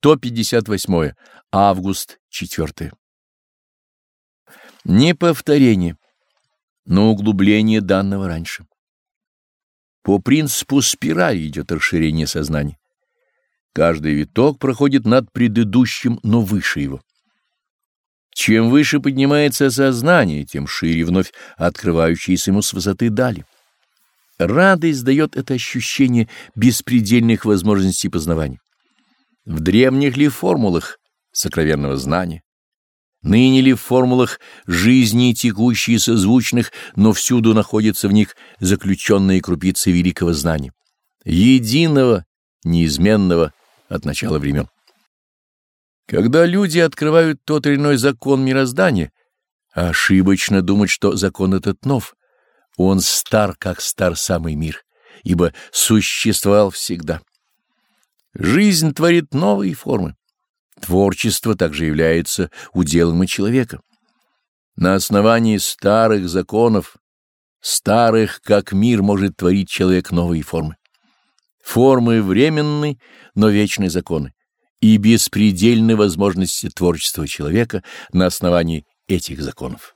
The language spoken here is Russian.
158. Август 4. Не повторение, но углубление данного раньше. По принципу спирали идет расширение сознания. Каждый виток проходит над предыдущим, но выше его. Чем выше поднимается сознание, тем шире вновь открывающиеся ему с высоты дали. Радость дает это ощущение беспредельных возможностей познавания. В древних ли формулах сокровенного знания, ныне ли в формулах жизни текущие созвучных, но всюду находятся в них заключенные крупицы великого знания, единого, неизменного от начала времен. Когда люди открывают тот или иной закон мироздания, ошибочно думать, что закон этот нов, он стар, как стар самый мир, ибо существовал всегда. Жизнь творит новые формы. Творчество также является уделом и человека. На основании старых законов, старых, как мир, может творить человек новые формы. Формы временны, но вечные законы и беспредельны возможности творчества человека на основании этих законов.